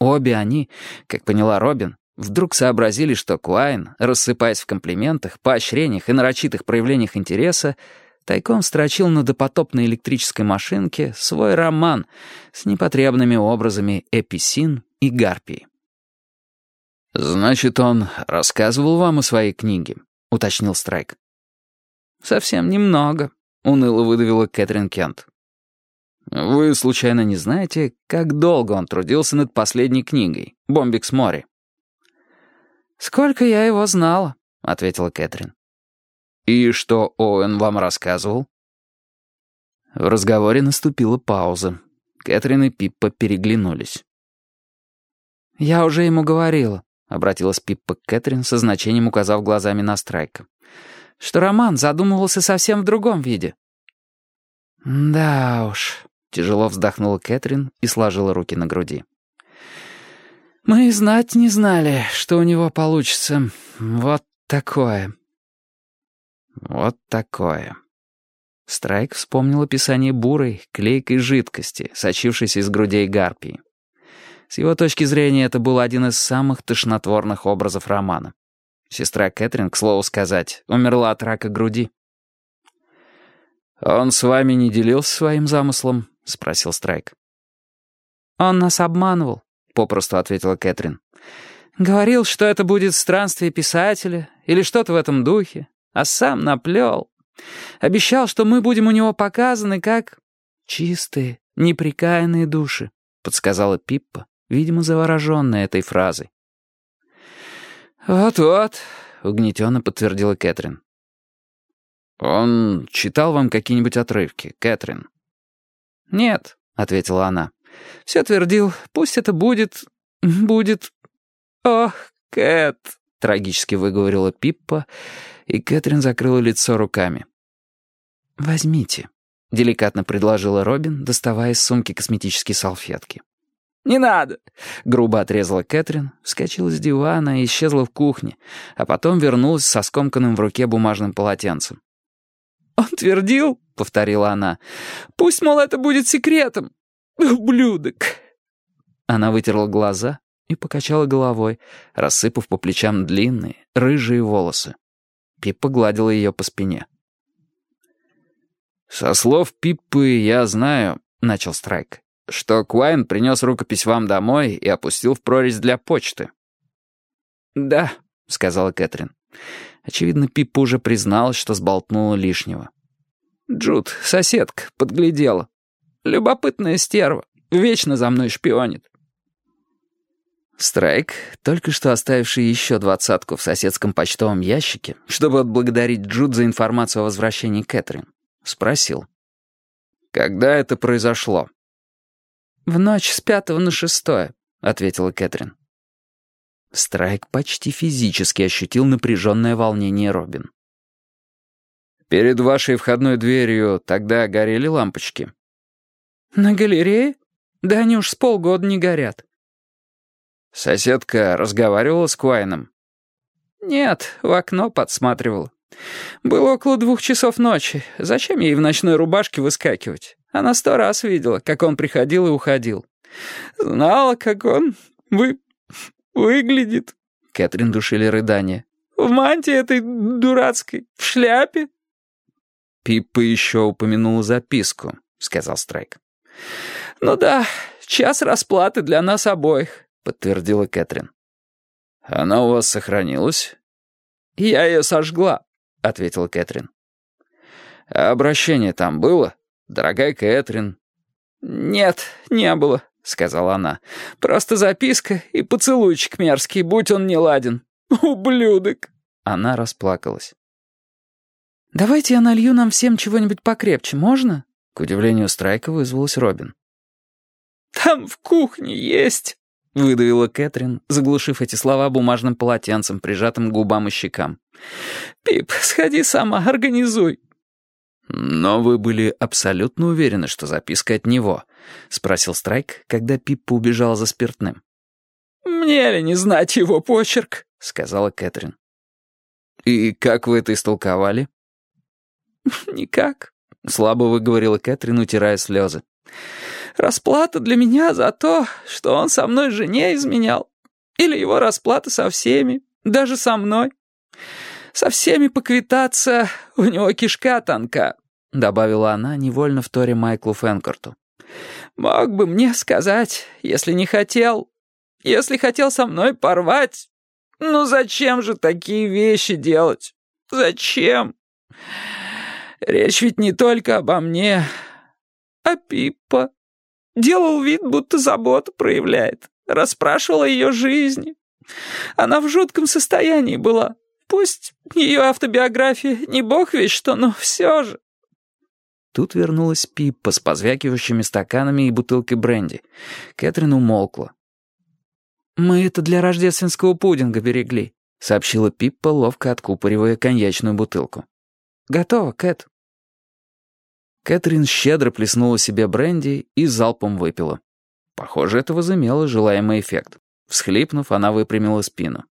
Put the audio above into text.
Обе они, как поняла Робин, вдруг сообразили, что Куайн, рассыпаясь в комплиментах, поощрениях и нарочитых проявлениях интереса, тайком строчил на допотопной электрической машинке свой роман с непотребными образами Эписин и Гарпии. «Значит, он рассказывал вам о своей книге?» — уточнил Страйк. «Совсем немного», — уныло выдавила Кэтрин Кент. «Вы, случайно, не знаете, как долго он трудился над последней книгой «Бомбикс море»?» «Сколько я его знала», — ответила Кэтрин. «И что Оуэн вам рассказывал?» В разговоре наступила пауза. Кэтрин и Пиппа переглянулись. «Я уже ему говорила», — обратилась Пиппа к Кэтрин, со значением указав глазами на Страйка. «что роман задумывался совсем в другом виде». «Да уж», Тяжело вздохнула Кэтрин и сложила руки на груди. «Мы знать не знали, что у него получится вот такое». «Вот такое». Страйк вспомнил описание бурой, клейкой жидкости, сочившейся из грудей гарпии. С его точки зрения, это был один из самых тошнотворных образов романа. Сестра Кэтрин, к слову сказать, умерла от рака груди. «Он с вами не делился своим замыслом?» — спросил Страйк. «Он нас обманывал», — попросту ответила Кэтрин. «Говорил, что это будет странствие писателя или что-то в этом духе, а сам наплел. Обещал, что мы будем у него показаны как чистые, неприкаянные души», — подсказала Пиппа, видимо, завороженная этой фразой. «Вот-вот», — угнетенно подтвердила Кэтрин. «Он читал вам какие-нибудь отрывки, Кэтрин?» «Нет», — ответила она. «Все твердил, пусть это будет... будет... Ох, Кэт!» — трагически выговорила Пиппа, и Кэтрин закрыла лицо руками. «Возьмите», — деликатно предложила Робин, доставая из сумки косметические салфетки. «Не надо!» — грубо отрезала Кэтрин, вскочила с дивана и исчезла в кухне, а потом вернулась со скомканным в руке бумажным полотенцем. «Он твердил, — повторила она, — пусть, мол, это будет секретом. Ублюдок!» Она вытерла глаза и покачала головой, рассыпав по плечам длинные, рыжие волосы. Пиппа гладила ее по спине. «Со слов Пиппы я знаю», — начал Страйк, «что Куайн принес рукопись вам домой и опустил в прорезь для почты». «Да», — сказала Кэтрин. Очевидно, Пиппа уже призналась, что сболтнула лишнего. «Джуд, соседка, подглядела. Любопытная стерва, вечно за мной шпионит». Страйк, только что оставивший еще двадцатку в соседском почтовом ящике, чтобы отблагодарить Джуд за информацию о возвращении Кэтрин, спросил. «Когда это произошло?» «В ночь с пятого на шестое», — ответила Кэтрин. Страйк почти физически ощутил напряженное волнение Робин. «Перед вашей входной дверью тогда горели лампочки?» «На галерее? Да они уж с полгода не горят». «Соседка разговаривала с Куайном?» «Нет, в окно подсматривала. Было около двух часов ночи. Зачем ей в ночной рубашке выскакивать? Она сто раз видела, как он приходил и уходил. Знала, как он... Вы выглядит...» Кэтрин душили рыдания. «В мантии этой дурацкой, в шляпе». «Пиппа еще упомянула записку», — сказал Страйк. «Ну да, час расплаты для нас обоих», — подтвердила Кэтрин. «Она у вас сохранилась?» «Я ее сожгла», — ответила Кэтрин. «А обращение там было? Дорогая Кэтрин?» «Нет, не было», — сказала она. «Просто записка и поцелуйчик мерзкий, будь он не ладен. Ублюдок!» Она расплакалась. «Давайте я налью нам всем чего-нибудь покрепче, можно?» К удивлению Страйка вызвалась Робин. «Там в кухне есть!» — выдавила Кэтрин, заглушив эти слова бумажным полотенцем, прижатым к губам и щекам. «Пип, сходи сама, организуй!» «Но вы были абсолютно уверены, что записка от него?» — спросил Страйк, когда Пиппа убежал за спиртным. «Мне ли не знать его почерк?» — сказала Кэтрин. «И как вы это истолковали?» «Никак», — слабо выговорила Кэтрин, утирая слезы. Расплата для меня за то, что он со мной жене изменял. Или его расплата со всеми, даже со мной. Со всеми поквитаться у него кишка тонка», — добавила она, невольно вторя Майклу Фенкорту. «Мог бы мне сказать, если не хотел. Если хотел со мной порвать. Ну зачем же такие вещи делать? Зачем? Речь ведь не только обо мне, а Пиппа. Делал вид, будто заботу проявляет. Расспрашивал о ее жизни. Она в жутком состоянии была. Пусть ее автобиография не бог весь что, но все же. Тут вернулась Пиппа с позвякивающими стаканами и бутылкой бренди. Кэтрин умолкла. «Мы это для рождественского пудинга берегли», — сообщила Пиппа, ловко откупоривая коньячную бутылку. «Готово, Кэт». Кэтрин щедро плеснула себе бренди и залпом выпила. Похоже, это возымело желаемый эффект. Всхлипнув, она выпрямила спину.